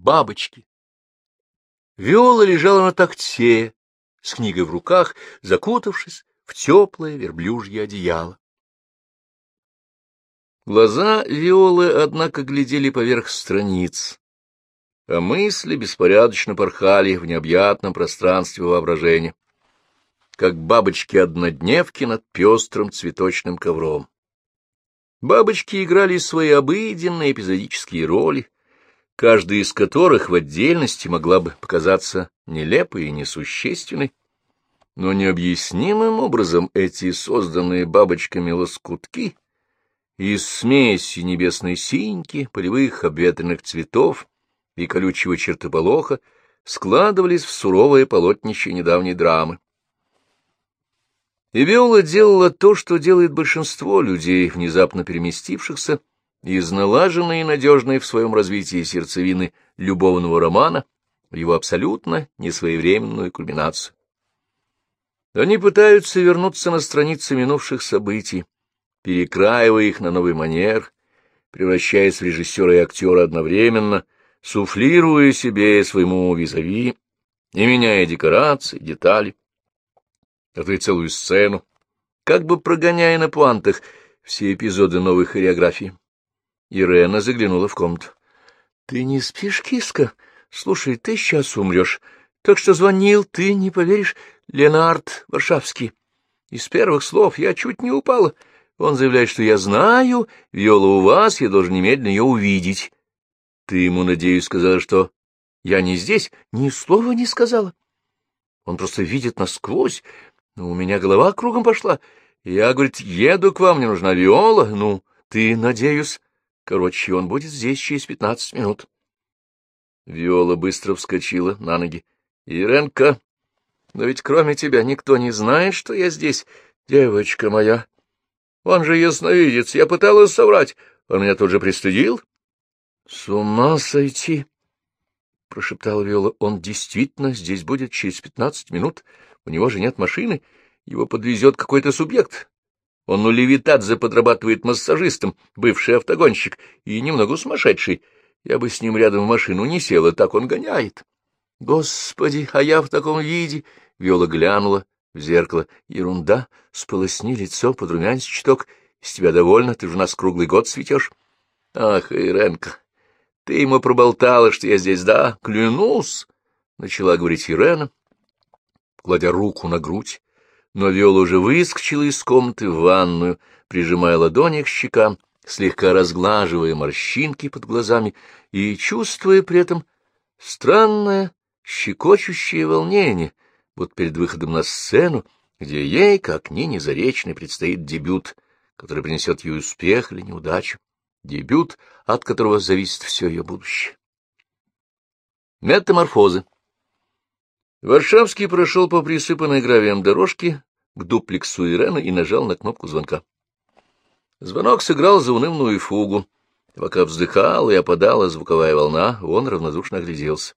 бабочки. Виола лежала на такте, с книгой в руках, закутавшись в теплое верблюжье одеяло. Глаза Виолы, однако, глядели поверх страниц, а мысли беспорядочно порхали в необъятном пространстве воображения, как бабочки-однодневки над пестрым цветочным ковром. Бабочки играли свои обыденные эпизодические роли, каждая из которых в отдельности могла бы показаться нелепой и несущественной, но необъяснимым образом эти созданные бабочками лоскутки из смеси небесной синьки, полевых обветренных цветов и колючего чертополоха складывались в суровое полотнище недавней драмы. И Виола делала то, что делает большинство людей, внезапно переместившихся из налаженной и надежной в своем развитии сердцевины любовного романа в его абсолютно несвоевременную кульминацию. Они пытаются вернуться на страницы минувших событий, перекраивая их на новый манер, превращаясь в режиссера и актера одновременно, суфлируя себе и своему визави и меняя декорации, детали а целую сцену, как бы прогоняя на пуантах все эпизоды новой хореографии. Ирена заглянула в комнату. — Ты не спишь, киска? Слушай, ты сейчас умрешь. Так что звонил, ты не поверишь, Ленард Варшавский. Из первых слов я чуть не упала. Он заявляет, что я знаю, Виола у вас, я должен немедленно ее увидеть. Ты ему, надеюсь, сказала, что я не здесь? Ни слова не сказала. Он просто видит насквозь, ну, у меня голова кругом пошла. Я, говорит, еду к вам, мне нужна Виола. Ну, ты, надеюсь. Короче, он будет здесь через пятнадцать минут. Виола быстро вскочила на ноги. — Иренка, но ведь кроме тебя никто не знает, что я здесь, девочка моя. Он же ясновидец, я пыталась соврать, он меня тут же пристыдил. — С ума сойти! — прошептала Виола. — Он действительно здесь будет через пятнадцать минут. — у него же нет машины, его подвезет какой-то субъект. Он у Левитадзе подрабатывает массажистом, бывший автогонщик, и немного сумасшедший. Я бы с ним рядом в машину не села, так он гоняет. Господи, а я в таком виде! Виола глянула в зеркало. Ерунда, сполосни лицо, подрумянься чуток. Из тебя довольно, ты же нас круглый год цветешь. Ах, Иренка, ты ему проболтала, что я здесь, да? Клянусь! Начала говорить Ирена, кладя руку на грудь, но Виола уже выскочила из комнаты в ванную, прижимая ладони к щекам, слегка разглаживая морщинки под глазами и чувствуя при этом странное, щекочущее волнение, вот перед выходом на сцену, где ей, как Нине Заречной, предстоит дебют, который принесет ей успех или неудачу, дебют, от которого зависит все ее будущее. Метаморфозы Варшавский прошел по присыпанной гравием дорожке к дуплексу Ирены и нажал на кнопку звонка. Звонок сыграл заунывную фугу. Пока вздыхала и опадала звуковая волна, он равнодушно огляделся.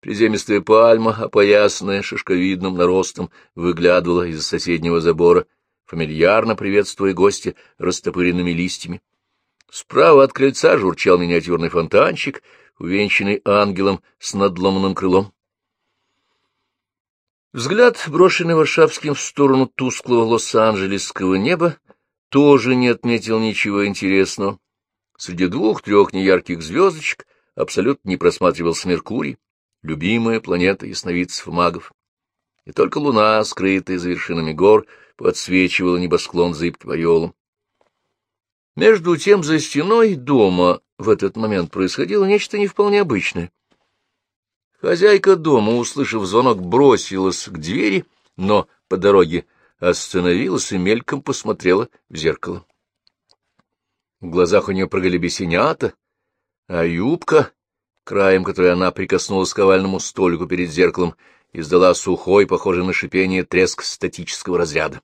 Приземистая пальма, опоясанная шишковидным наростом, выглядывала из соседнего забора, фамильярно приветствуя гостя растопыренными листьями. Справа от крыльца журчал миниатюрный фонтанчик, увенчанный ангелом с надломанным крылом. Взгляд, брошенный Варшавским в сторону тусклого лос-анджелесского неба, тоже не отметил ничего интересного. Среди двух-трех неярких звездочек абсолютно не просматривался Меркурий, любимая планета ясновидцев и магов. И только луна, скрытая за вершинами гор, подсвечивала небосклон зыбким ореолом. Между тем за стеной дома в этот момент происходило нечто не вполне обычное — Хозяйка дома, услышав звонок, бросилась к двери, но по дороге остановилась и мельком посмотрела в зеркало. В глазах у нее прыгали бесенята, а юбка, краем которой она прикоснулась к овальному столику перед зеркалом, издала сухой, похожий на шипение, треск статического разряда.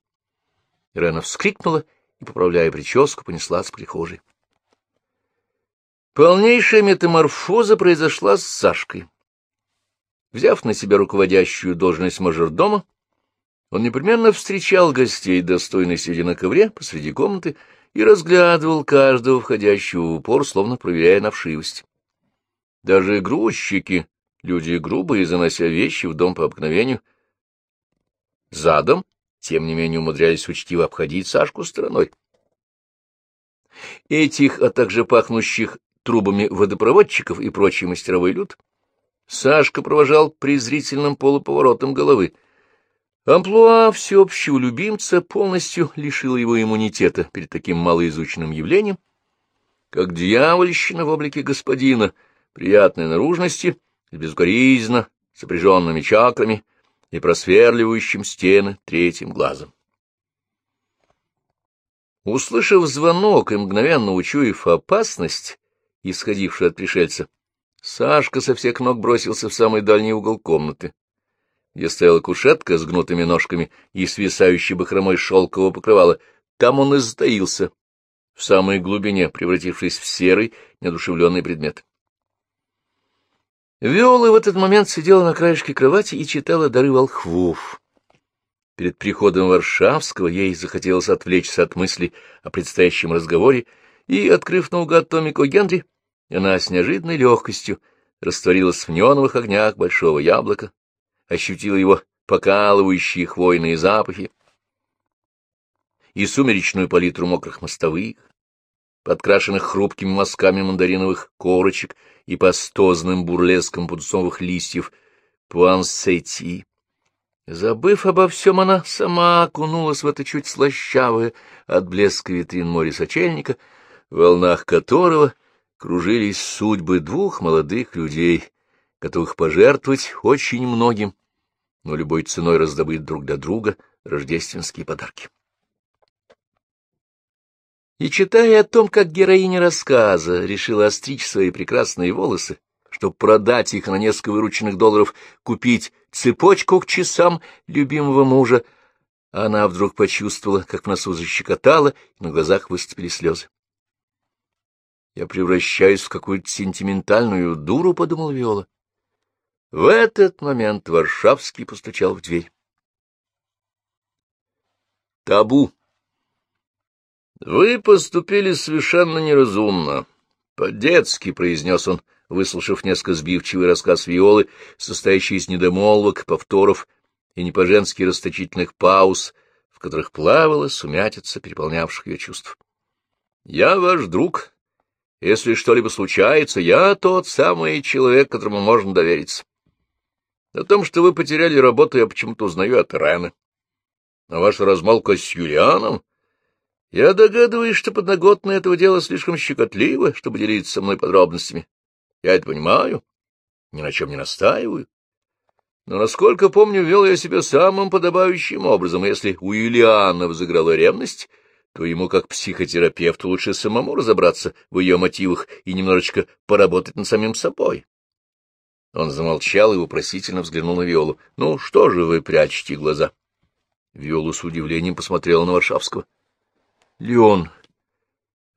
Ирена вскрикнула и, поправляя прическу, понеслась в прихожей. Полнейшая метаморфоза произошла с Сашкой. Взяв на себя руководящую должность мажордома, он непременно встречал гостей, достойно сидя на ковре посреди комнаты, и разглядывал каждого входящего в упор, словно проверяя на. Даже грузчики, люди грубые, занося вещи в дом по обыкновению, задом, тем не менее умудрялись учтиво обходить Сашку стороной. Этих, а также пахнущих трубами водопроводчиков и прочий мастеровой люд, Сашка провожал презрительным полуповоротом головы. Амплуа всеобщего любимца полностью лишило его иммунитета перед таким малоизученным явлением, как дьявольщина в облике господина, приятной наружности, безукоризненно, сопряженными чакрами и просверливающим стены третьим глазом. Услышав звонок и мгновенно учуяв опасность, исходившую от пришельца, Сашка со всех ног бросился в самый дальний угол комнаты, где стояла кушетка с гнутыми ножками и свисающей бахромой шелкового покрывала. Там он и затаился, в самой глубине, превратившись в серый, неодушевленный предмет. Виола в этот момент сидела на краешке кровати и читала «Дары волхвов». Перед приходом Варшавского ей захотелось отвлечься от мыслей о предстоящем разговоре, и, открыв наугад томик о Генри, она с неожиданной легкостью растворилась в неоновых огнях большого яблока, ощутила его покалывающие хвойные запахи и сумеречную палитру мокрых мостовых, подкрашенных хрупкими мазками мандариновых корочек и пастозным бурлеском пудцовых листьев пуансети. Забыв обо всем, она сама окунулась в это чуть слащавое от блеска витрин море сочельника, в волнах которого кружились судьбы двух молодых людей, готовых пожертвовать очень многим, но любой ценой раздобыть друг для друга рождественские подарки. И, читая о том, как героиня рассказа решила остричь свои прекрасные волосы, чтобы продать их на несколько вырученных долларов, купить цепочку к часам любимого мужа, она вдруг почувствовала, как в носу защекотала, и на глазах выступили слезы. «Я превращаюсь в какую-то сентиментальную дуру», — подумал Виола. В этот момент Варшавский постучал в дверь. Табу. «Вы поступили совершенно неразумно. По-детски», — произнес он, выслушав несколько сбивчивый рассказ Виолы, состоящий из недомолвок, повторов и не по-женски расточительных пауз, в которых плавала сумятица переполнявших ее чувств. «Я ваш друг. Если что-либо случается, я тот самый человек, которому можно довериться. О том, что вы потеряли работу, я почему-то узнаю от Рены. А ваша размолвка с Юлианом я догадываюсь, что подноготное этого дела слишком щекотливо, чтобы делиться со мной подробностями. Я это понимаю, ни на чем не настаиваю. Но, насколько помню, вел я себя самым подобающим образом. Если у Юлиана взыграла ревность, то ему, как психотерапевту, лучше самому разобраться в ее мотивах и немножечко поработать над самим собой. Он замолчал и вопросительно взглянул на Виолу. — Ну, что же вы прячете глаза? Виола с удивлением посмотрела на Варшавского. Леон,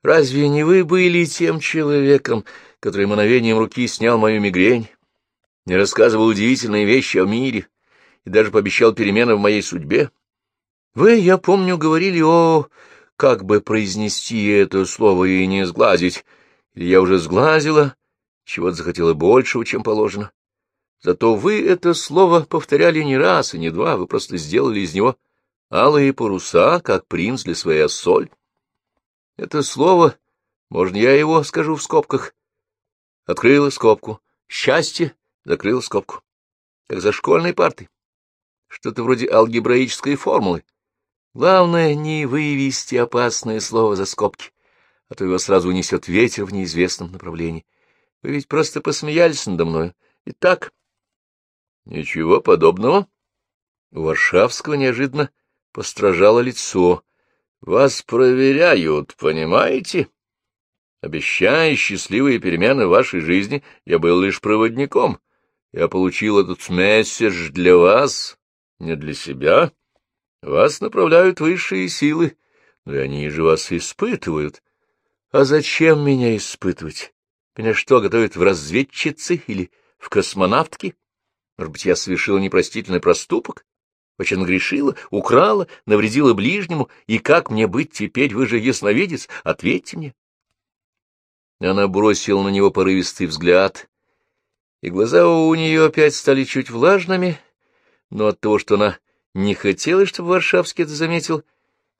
разве не вы были тем человеком, который мановением руки снял мою мигрень, не рассказывал удивительные вещи о мире и даже пообещал перемены в моей судьбе? Вы, я помню, говорили о... как бы произнести это слово и не сглазить. Или я уже сглазила, чего-то захотела большего, чем положено. Зато вы это слово повторяли не раз и не два, вы просто сделали из него алые паруса, как принц для своей ассоль. Это слово, можно я его скажу в скобках? Открыла скобку. Счастье, закрыла скобку. Как за школьной партой. Что-то вроде алгебраической формулы. Главное, не вывести опасное слово за скобки, а то его сразу унесет ветер в неизвестном направлении. Вы ведь просто посмеялись надо мной. Итак, ничего подобного. У Варшавского неожиданно постражало лицо. Вас проверяют, понимаете? Обещая счастливые перемены в вашей жизни, я был лишь проводником. Я получил этот месседж для вас, не для себя. Вас направляют высшие силы, но и они же вас испытывают. А зачем меня испытывать? Меня что, готовят в разведчицы или в космонавтки? Может быть, я совершила непростительный проступок? Очень нагрешила, украла, навредила ближнему, и как мне быть теперь, вы же ясновидец, ответьте мне. Она бросила на него порывистый взгляд и глаза у нее опять стали чуть влажными, но от того, что она не хотела, чтобы Варшавский это заметил,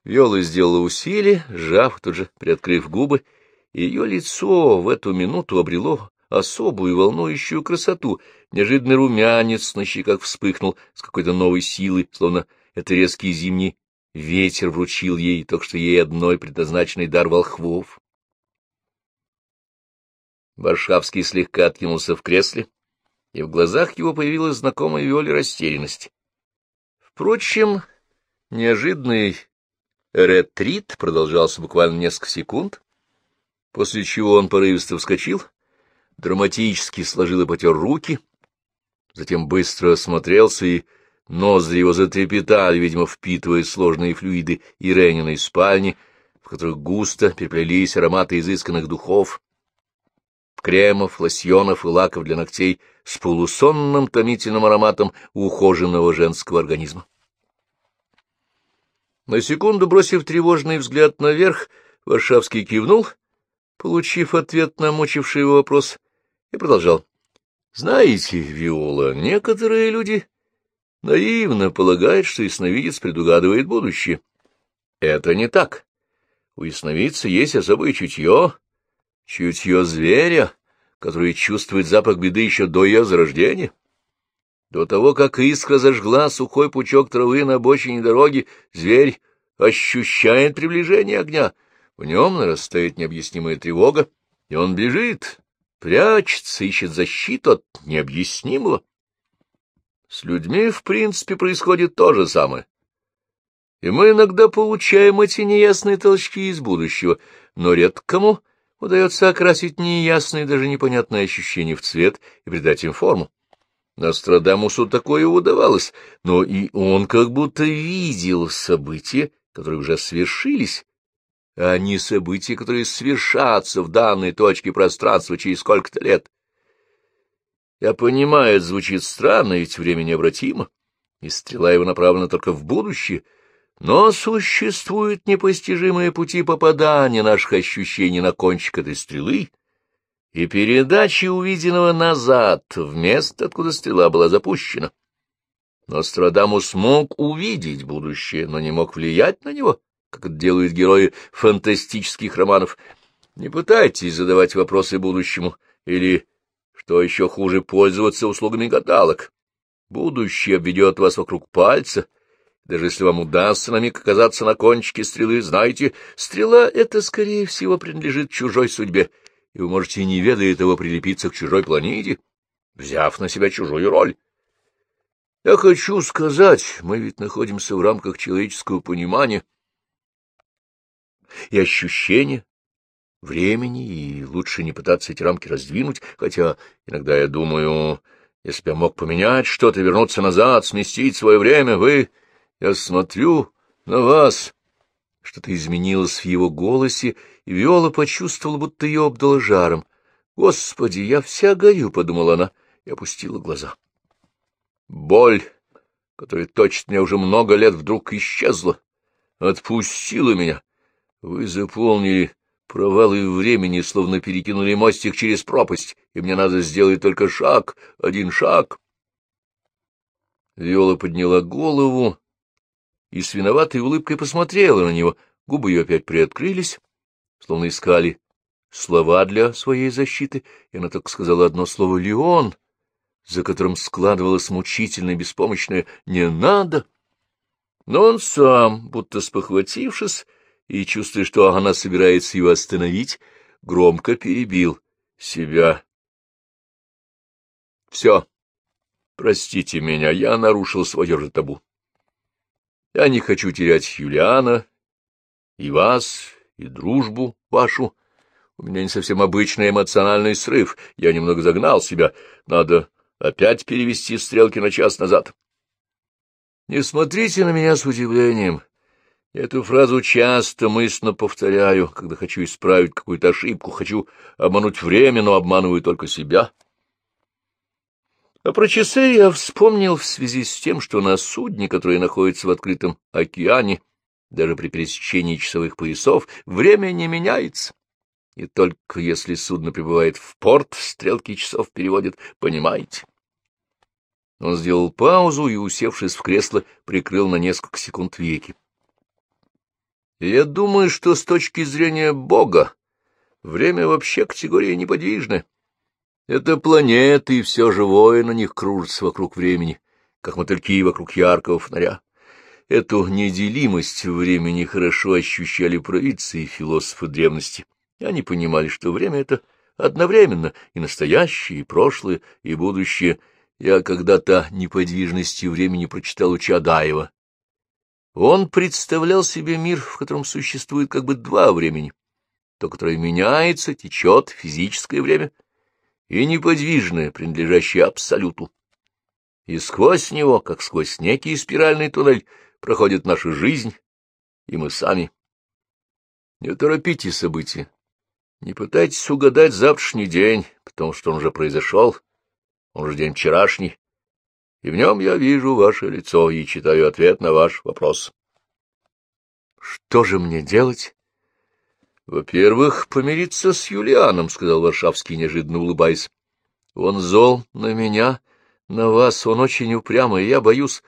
Виола сделала усилие, сжав, тут же приоткрыв губы, и ее лицо в эту минуту обрело особую волнующую красоту. Неожиданный румянец на щеках вспыхнул с какой-то новой силой, словно это резкий зимний ветер вручил ей, только что ей одной предназначенный дар волхвов. Варшавский слегка откинулся в кресле, и в глазах его появилась знакомая Виоле растерянность. Впрочем, неожиданный ретрит продолжался буквально несколько секунд, после чего он порывисто вскочил, драматически сложил и потер руки, затем быстро осмотрелся, и ноздри его затрепетали, видимо, впитывая сложные флюиды Ирениной спальни, в которых густо переплелись ароматы изысканных духов, кремов, лосьонов и лаков для ногтей с полусонным томительным ароматом ухоженного женского организма. На секунду, бросив тревожный взгляд наверх, Варшавский кивнул, получив ответ на мучивший его вопрос, и продолжал. — Знаете, Виола, некоторые люди наивно полагают, что ясновидец предугадывает будущее. Это не так. У ясновидца есть особое чутье, чутье зверя, который чувствует запах беды еще до ее зарождения. До того, как искра зажгла сухой пучок травы на обочине дороги, зверь ощущает приближение огня. В нем нарастает необъяснимая тревога, и он бежит, прячется, ищет защиту от необъяснимого. С людьми, в принципе, происходит то же самое. И мы иногда получаем эти неясные толчки из будущего, но редко кому удается окрасить неясные, даже непонятные ощущения в цвет и придать им форму. Нострадамусу такое удавалось, но и он как будто видел события, которые уже свершились, а не события, которые свершатся в данной точке пространства через сколько-то лет. Я понимаю, это звучит странно, ведь время необратимо, и стрела его направлена только в будущее, но существуют непостижимые пути попадания наших ощущений на кончик этой стрелы, и передачи увиденного назад, в место, откуда стрела была запущена. Нострадамус мог увидеть будущее, но не мог влиять на него, как это делают герои фантастических романов. Не пытайтесь задавать вопросы будущему, или, что еще хуже, пользоваться услугами гадалок. Будущее обведет вас вокруг пальца. Даже если вам удастся на миг оказаться на кончике стрелы, знаете, стрела эта, скорее всего, принадлежит чужой судьбе, и вы можете, не ведая этого, прилепиться к чужой планете, взяв на себя чужую роль. Я хочу сказать, мы ведь находимся в рамках человеческого понимания и ощущения времени, и лучше не пытаться эти рамки раздвинуть, хотя иногда я думаю, если бы я мог поменять что-то, вернуться назад, сместить свое время, вы... Я смотрю на вас. Что-то изменилось в его голосе, и Виола почувствовала, будто ее обдало жаром. «Господи, я вся горю», — подумала она и опустила глаза. Боль, которая точит меня уже много лет, вдруг исчезла, отпустила меня. Вы заполнили провалы времени, словно перекинули мостик через пропасть, и мне надо сделать только шаг, один шаг. Виола подняла голову и с виноватой улыбкой посмотрела на него. Губы ее опять приоткрылись, словно искали слова для своей защиты, и она только сказала одно слово «Леон», за которым складывалось мучительное беспомощное «не надо». Но он сам, будто спохватившись и чувствуя, что она собирается его остановить, громко перебил себя. «Все, простите меня, я нарушил свое же табу. Я не хочу терять Юлиана и вас, и дружбу вашу. У меня не совсем обычный эмоциональный срыв, я немного загнал себя, надо опять перевести стрелки на час назад. Не смотрите на меня с удивлением. Эту фразу часто мысленно повторяю, когда хочу исправить какую-то ошибку, хочу обмануть время, но обманываю только себя. А про часы я вспомнил в связи с тем, что на судне, которое находится в открытом океане, даже при пересечении часовых поясов, время не меняется. и только если судно прибывает в порт, стрелки часов переводят, понимаете? Он сделал паузу и, усевшись в кресло, прикрыл на несколько секунд веки. Я думаю, что с точки зрения Бога время вообще категория неподвижная. Это планеты, и все живое на них кружится вокруг времени, как мотыльки вокруг яркого фонаря. Эту неделимость времени хорошо ощущали провидцы и философы древности. Они понимали, что время — это одновременно и настоящее, и прошлое, и будущее. Я когда-то неподвижности времени прочитал у Чадаева. Он представлял себе мир, в котором существует как бы два времени. То, которое меняется, течет, физическое время, и неподвижное, принадлежащее Абсолюту. И сквозь него, как сквозь некий спиральный туннель, проходит наша жизнь, и мы сами. Не торопите события, не пытайтесь угадать завтрашний день, потому что он уже произошел, он же день вчерашний, и в нем я вижу ваше лицо и читаю ответ на ваш вопрос. Что же мне делать? Во-первых, помириться с Юлианом, — сказал Варшавский, неожиданно улыбаясь. Он зол на меня, на вас, он очень упрямый, я боюсь...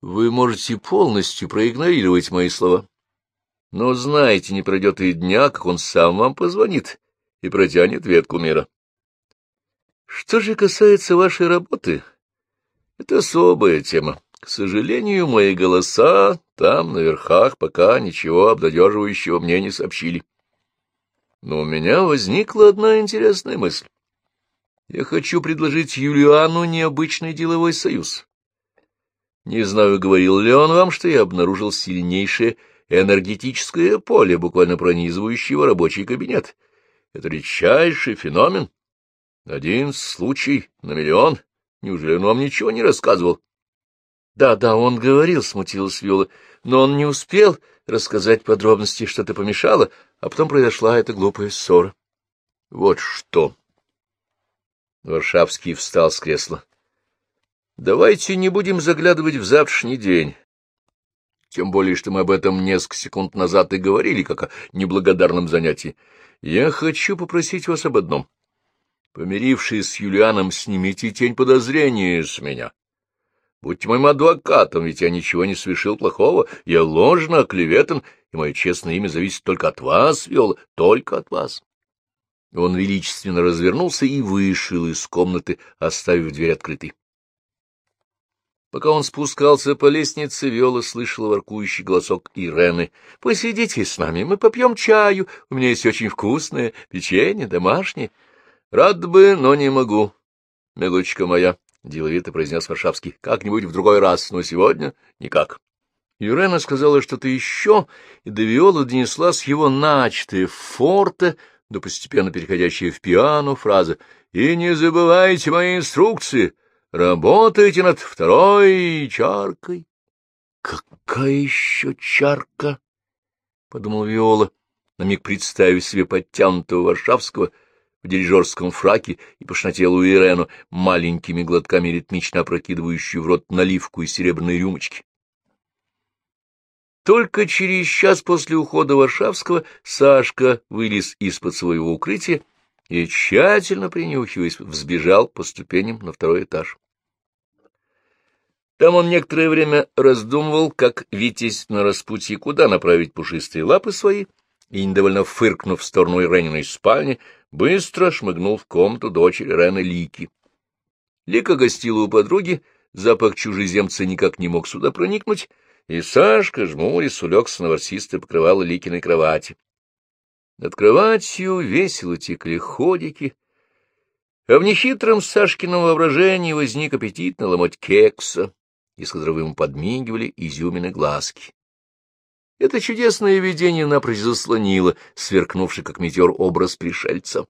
Вы можете полностью проигнорировать мои слова. Но знаете, не пройдет и дня, как он сам вам позвонит и протянет ветку мира. Что же касается вашей работы, это особая тема. К сожалению, мои голоса там, на верхах, пока ничего обнадеживающего мне не сообщили. Но у меня возникла одна интересная мысль. Я хочу предложить Юлиану необычный деловой союз. Не знаю, говорил ли он вам, что я обнаружил сильнейшее энергетическое поле, буквально пронизывающее его рабочий кабинет. Это редчайший феномен. Один случай на миллион. Неужели он вам ничего не рассказывал? Да, да, он говорил, смутилась Виола, но он не успел рассказать подробности, что-то помешало, а потом произошла эта глупая ссора. Вот что. Варшавский встал с кресла. Давайте не будем заглядывать в завтрашний день. Тем более, что мы об этом несколько секунд назад и говорили, как о неблагодарном занятии. Я хочу попросить вас об одном. Помирившись с Юлианом, снимите тень подозрения с меня. Будьте моим адвокатом, ведь я ничего не совершил плохого, я ложно оклеветан, и мое честное имя зависит только от вас, Виола, только от вас. Он величественно развернулся и вышел из комнаты, оставив дверь открытой. Пока он спускался по лестнице, Виола слышала воркующий голосок Ирены. — Посидите с нами, мы попьем чаю, у меня есть очень вкусное печенье, домашнее. — Рад бы, но не могу, милочка моя, — деловито произнес Варшавский. — Как-нибудь в другой раз, но сегодня никак. Ирена сказала что-то еще, и до донесла с его начатое форте, до постепенно переходящая в пиано фраза «И не забывайте мои инструкции!» Работайте над второй чаркой. — Какая еще чарка? — подумал Виола, на миг представив себе подтянутого Варшавского в дирижерском фраке и пошнотелую Ирену, маленькими глотками ритмично опрокидывающую в рот наливку из серебряной рюмочки. Только через час после ухода Варшавского Сашка вылез из-под своего укрытия и, тщательно принюхиваясь, взбежал по ступеням на второй этаж. Там он некоторое время раздумывал, как Витязь на распутье, куда направить пушистые лапы свои, и, недовольно фыркнув в сторону Ирениной спальни, быстро шмыгнул в комнату дочери Рены Лики. Лика гостила у подруги, запах чужеземца никак не мог сюда проникнуть, и Сашка, жмурясь, улегся на ворсистое покрывало Ликиной кровати. Над кроватью весело текли ходики, а в нехитром Сашкином воображении возник аппетит на ломоть кекса, из которого ему подмигивали изюмины глазки. Это чудесное видение напрочь заслонило, сверкнувший как метеор образ пришельца.